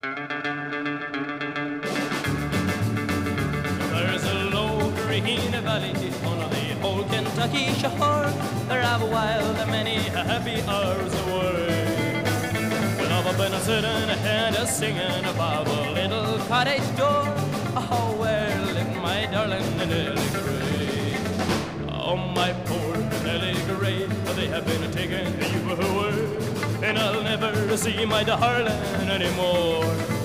There's a low green valley on the old Kentucky shore. There have a wild and many happy hours away. When I've been a sitting and a singing about a little cottage door. Oh, where lived my darling Nellie Gray? Oh, my poor Nellie Gray, they have been taking you away. And I'll never see my darling anymore.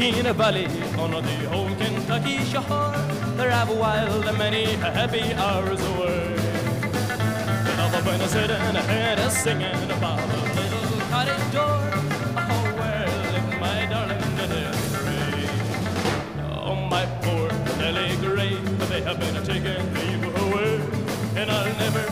in a valley on the home Kentucky shore. There have wild and many happy hours away. And Love when I sit and head is singing about a little cottage door. Oh, well, my darling Nelly Oh, my poor Nelly Gray, they have been taking leave away, and I'll never